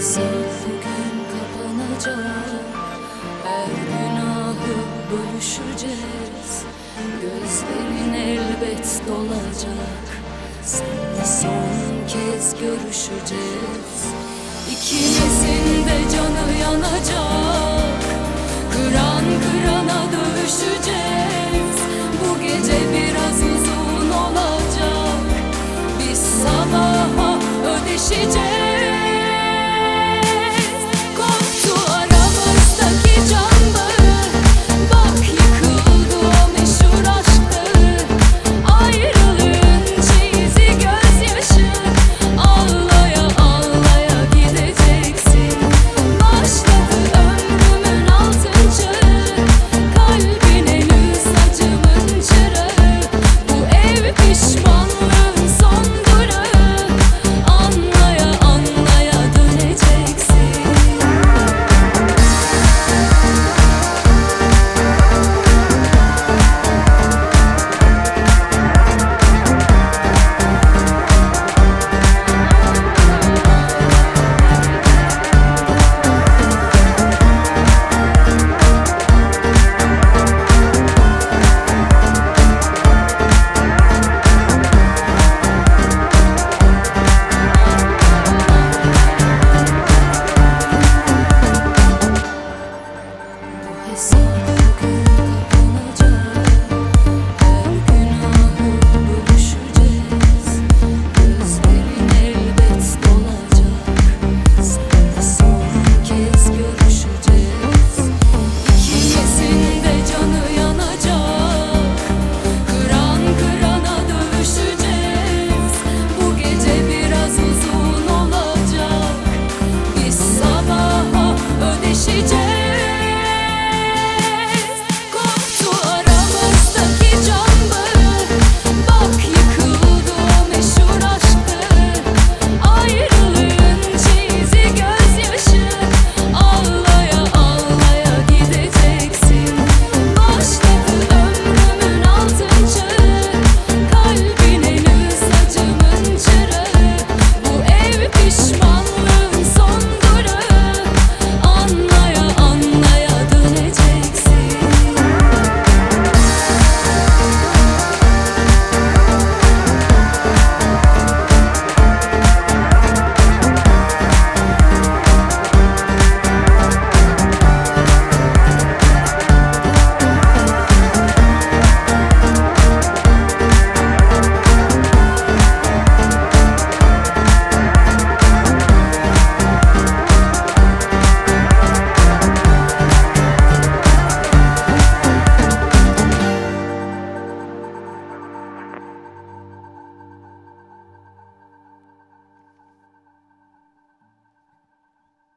Hesap bugün kapanacak. Her günahı bölüşeceğiz. Gözlerin elbet dolacak. Seninle son kez görüşeceğiz. İkimizin de canı yanacak. Kıran kırana dövüşeceğiz.